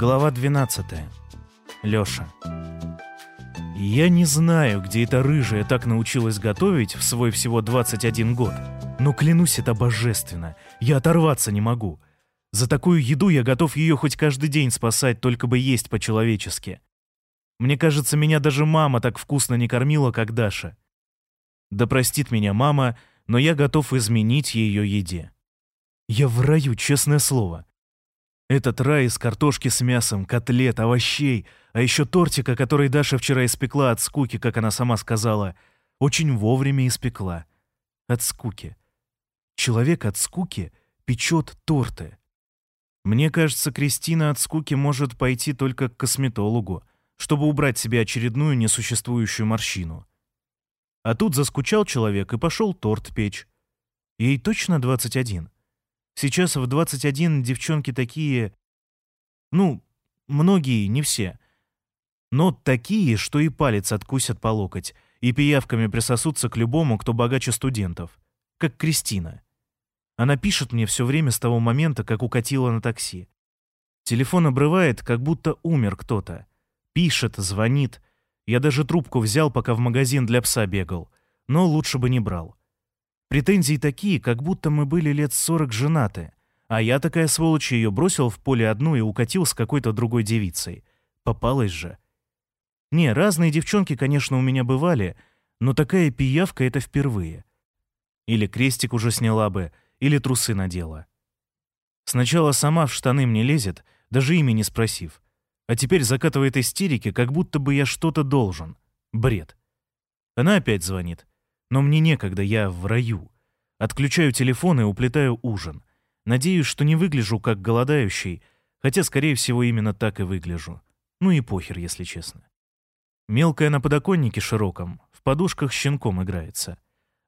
Глава 12. Лёша. Я не знаю, где эта рыжая так научилась готовить в свой всего 21 год, но клянусь, это божественно. Я оторваться не могу. За такую еду я готов ее хоть каждый день спасать, только бы есть по-человечески. Мне кажется, меня даже мама так вкусно не кормила, как Даша. Да простит меня мама, но я готов изменить ее еде. Я в раю, честное слово. Этот рай из картошки с мясом, котлет, овощей, а еще тортика, который Даша вчера испекла от скуки, как она сама сказала, очень вовремя испекла. От скуки. Человек от скуки печет торты. Мне кажется, Кристина от скуки может пойти только к косметологу, чтобы убрать себе очередную несуществующую морщину. А тут заскучал человек и пошел торт печь. Ей точно 21. Сейчас в 21 девчонки такие... Ну, многие, не все. Но такие, что и палец откусят по локоть, и пиявками присосутся к любому, кто богаче студентов. Как Кристина. Она пишет мне все время с того момента, как укатила на такси. Телефон обрывает, как будто умер кто-то. Пишет, звонит. Я даже трубку взял, пока в магазин для пса бегал. Но лучше бы не брал. Претензии такие, как будто мы были лет сорок женаты, а я такая сволочь ее бросил в поле одну и укатил с какой-то другой девицей. Попалась же. Не, разные девчонки, конечно, у меня бывали, но такая пиявка — это впервые. Или крестик уже сняла бы, или трусы надела. Сначала сама в штаны мне лезет, даже имя не спросив. А теперь закатывает истерики, как будто бы я что-то должен. Бред. Она опять звонит. Но мне некогда, я в раю. Отключаю телефон и уплетаю ужин. Надеюсь, что не выгляжу как голодающий, хотя, скорее всего, именно так и выгляжу. Ну и похер, если честно. Мелкая на подоконнике широком, в подушках щенком играется.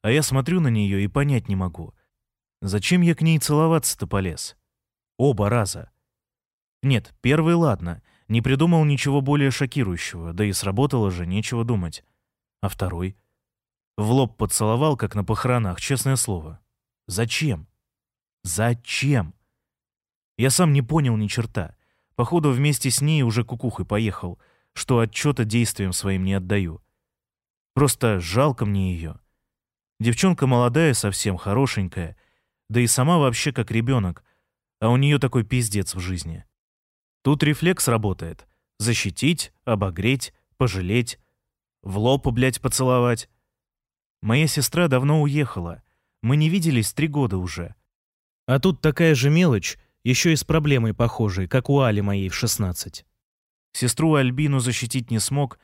А я смотрю на нее и понять не могу. Зачем я к ней целоваться-то полез? Оба раза. Нет, первый ладно, не придумал ничего более шокирующего, да и сработало же, нечего думать. А второй? В лоб поцеловал, как на похоронах, честное слово. Зачем? Зачем? Я сам не понял ни черта. Походу, вместе с ней уже кукухой поехал, что отчета действиям своим не отдаю. Просто жалко мне ее. Девчонка молодая совсем, хорошенькая, да и сама вообще как ребенок, а у нее такой пиздец в жизни. Тут рефлекс работает. Защитить, обогреть, пожалеть, в лоб, блядь, поцеловать. Моя сестра давно уехала. Мы не виделись три года уже. А тут такая же мелочь, еще и с проблемой похожей, как у Али моей в 16. Сестру Альбину защитить не смог,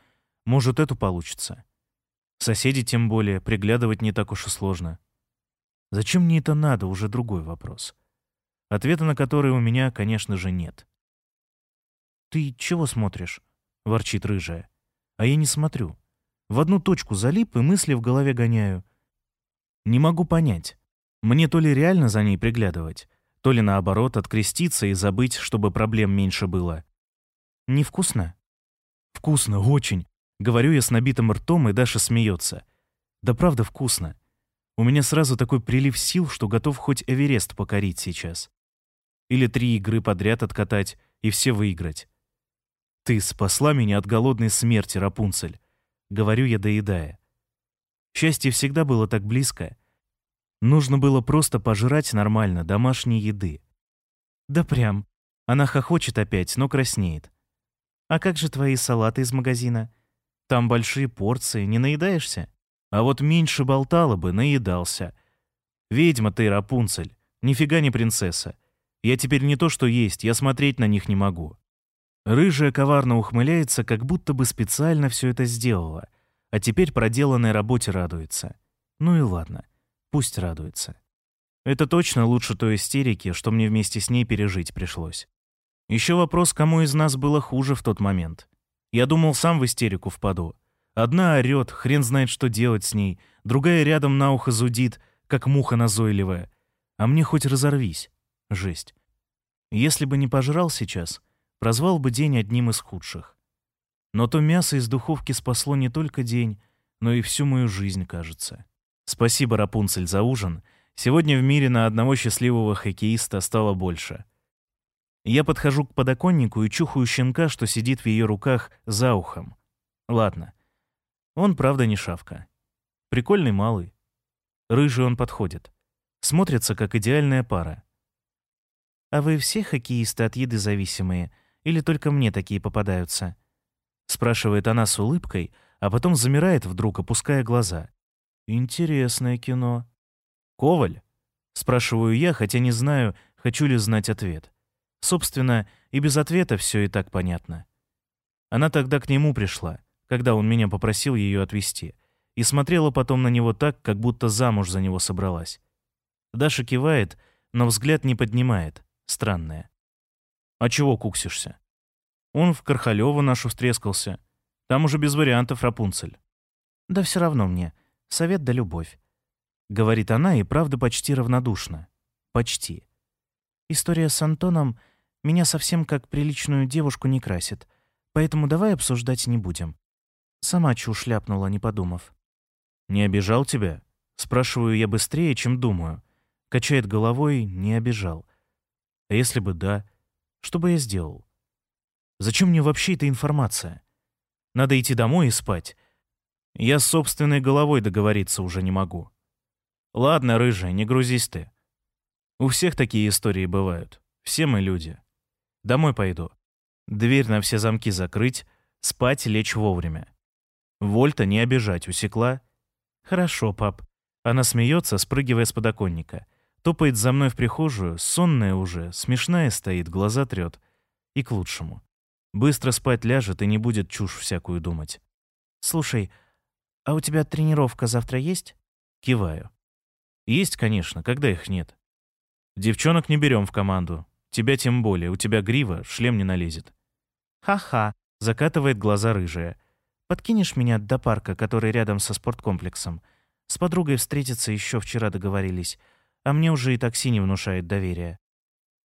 может, эту получится. Соседи тем более, приглядывать не так уж и сложно. Зачем мне это надо, уже другой вопрос. Ответа на который у меня, конечно же, нет. «Ты чего смотришь?» — ворчит рыжая. А я не смотрю. В одну точку залип и мысли в голове гоняю. Не могу понять. Мне то ли реально за ней приглядывать, то ли наоборот откреститься и забыть, чтобы проблем меньше было. Невкусно? Вкусно, очень. Говорю я с набитым ртом, и Даша смеется. Да правда вкусно. У меня сразу такой прилив сил, что готов хоть Эверест покорить сейчас. Или три игры подряд откатать и все выиграть. Ты спасла меня от голодной смерти, Рапунцель. — говорю я, доедая. Счастье всегда было так близко. Нужно было просто пожрать нормально домашней еды. Да прям. Она хохочет опять, но краснеет. А как же твои салаты из магазина? Там большие порции, не наедаешься? А вот меньше болтала бы, наедался. Ведьма ты, Рапунцель. Нифига не принцесса. Я теперь не то что есть, я смотреть на них не могу. Рыжая коварно ухмыляется, как будто бы специально все это сделала, а теперь проделанной работе радуется. Ну и ладно, пусть радуется. Это точно лучше той истерики, что мне вместе с ней пережить пришлось. Еще вопрос, кому из нас было хуже в тот момент. Я думал, сам в истерику впаду. Одна орёт, хрен знает, что делать с ней, другая рядом на ухо зудит, как муха назойливая. А мне хоть разорвись. Жесть. Если бы не пожрал сейчас — прозвал бы день одним из худших. Но то мясо из духовки спасло не только день, но и всю мою жизнь, кажется. Спасибо, Рапунцель, за ужин. Сегодня в мире на одного счастливого хоккеиста стало больше. Я подхожу к подоконнику и чухаю щенка, что сидит в ее руках за ухом. Ладно. Он, правда, не шавка. Прикольный малый. Рыжий он подходит. Смотрится, как идеальная пара. «А вы все хоккеисты от еды зависимые? Или только мне такие попадаются?» Спрашивает она с улыбкой, а потом замирает вдруг, опуская глаза. «Интересное кино». «Коваль?» Спрашиваю я, хотя не знаю, хочу ли знать ответ. Собственно, и без ответа все и так понятно. Она тогда к нему пришла, когда он меня попросил ее отвезти, и смотрела потом на него так, как будто замуж за него собралась. Даша кивает, но взгляд не поднимает. Странное. «А чего куксишься?» Он в Кархалёву нашу встрескался. Там уже без вариантов Рапунцель. «Да все равно мне. Совет да любовь. Говорит она и правда почти равнодушна. Почти. История с Антоном меня совсем как приличную девушку не красит, поэтому давай обсуждать не будем. Сама чушь ляпнула, не подумав. «Не обижал тебя?» Спрашиваю я быстрее, чем думаю. Качает головой, не обижал. А если бы да, что бы я сделал? Зачем мне вообще эта информация? Надо идти домой и спать. Я с собственной головой договориться уже не могу. Ладно, рыжая, не грузись ты. У всех такие истории бывают. Все мы люди. Домой пойду. Дверь на все замки закрыть, спать лечь вовремя. Вольта не обижать, усекла? Хорошо, пап. Она смеется, спрыгивая с подоконника. Топает за мной в прихожую, сонная уже, смешная стоит, глаза трет. И к лучшему. Быстро спать ляжет и не будет чушь всякую думать. «Слушай, а у тебя тренировка завтра есть?» Киваю. Есть, конечно, когда их нет. Девчонок не берем в команду. Тебя тем более, у тебя грива, шлем не налезет. Ха-ха, закатывает глаза рыжая. Подкинешь меня до парка, который рядом со спорткомплексом? С подругой встретиться еще вчера договорились, а мне уже и такси не внушает доверия.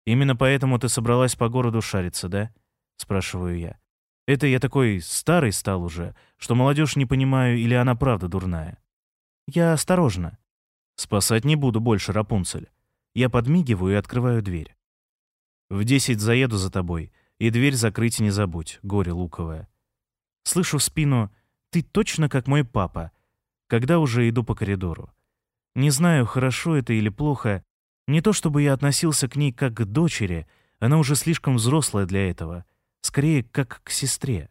Именно поэтому ты собралась по городу шариться, да? Спрашиваю я. Это я такой старый стал уже, что молодежь не понимаю, или она правда дурная. Я осторожно. Спасать не буду больше, Рапунцель. Я подмигиваю и открываю дверь. В десять заеду за тобой, и дверь закрыть не забудь, горе луковое. Слышу в спину «Ты точно как мой папа», когда уже иду по коридору. Не знаю, хорошо это или плохо. Не то чтобы я относился к ней как к дочери, она уже слишком взрослая для этого. Скорее, как к сестре.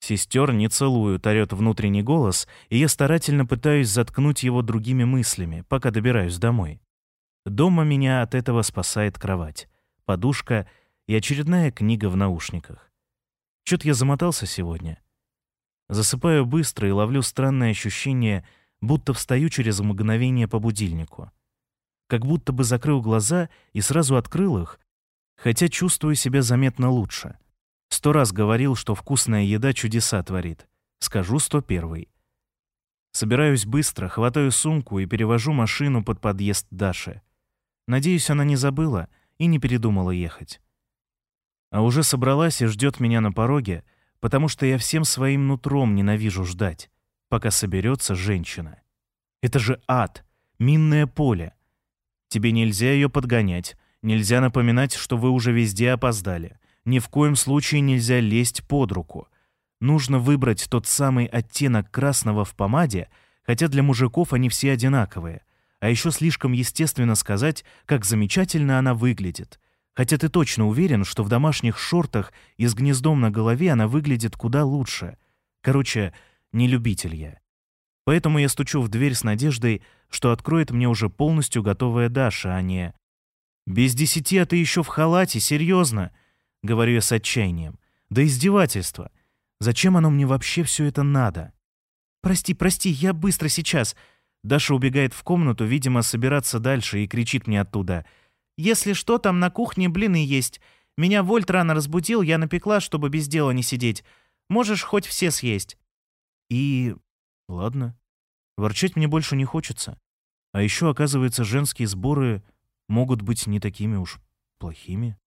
«Сестер не целуют», — орёт внутренний голос, и я старательно пытаюсь заткнуть его другими мыслями, пока добираюсь домой. Дома меня от этого спасает кровать, подушка и очередная книга в наушниках. Чё-то я замотался сегодня. Засыпаю быстро и ловлю странное ощущение, будто встаю через мгновение по будильнику. Как будто бы закрыл глаза и сразу открыл их, хотя чувствую себя заметно лучше. Сто раз говорил, что вкусная еда чудеса творит. Скажу сто первый. Собираюсь быстро, хватаю сумку и перевожу машину под подъезд Даши. Надеюсь, она не забыла и не передумала ехать. А уже собралась и ждет меня на пороге, потому что я всем своим нутром ненавижу ждать, пока соберется женщина. Это же ад, минное поле. Тебе нельзя ее подгонять, нельзя напоминать, что вы уже везде опоздали. Ни в коем случае нельзя лезть под руку. Нужно выбрать тот самый оттенок красного в помаде, хотя для мужиков они все одинаковые. А еще слишком естественно сказать, как замечательно она выглядит. Хотя ты точно уверен, что в домашних шортах и с гнездом на голове она выглядит куда лучше. Короче, не любитель я. Поэтому я стучу в дверь с надеждой, что откроет мне уже полностью готовая Даша, а не... «Без десяти, а ты еще в халате, серьезно?» — говорю я с отчаянием. «Да издевательство! Зачем оно мне вообще все это надо?» «Прости, прости, я быстро сейчас!» Даша убегает в комнату, видимо, собираться дальше, и кричит мне оттуда. «Если что, там на кухне блины есть. Меня Вольт рано разбудил, я напекла, чтобы без дела не сидеть. Можешь хоть все съесть». И... ладно. Ворчать мне больше не хочется. А еще, оказывается, женские сборы могут быть не такими уж плохими.